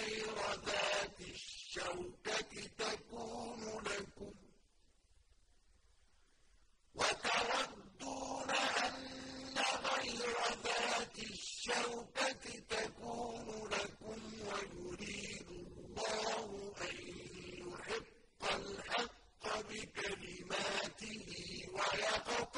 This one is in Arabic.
غير ذات الشوكة تكون لكم وتودون أن غير ذات الشوكة تكون لكم ويريد الله أن يحق الحق بكلماته ويقف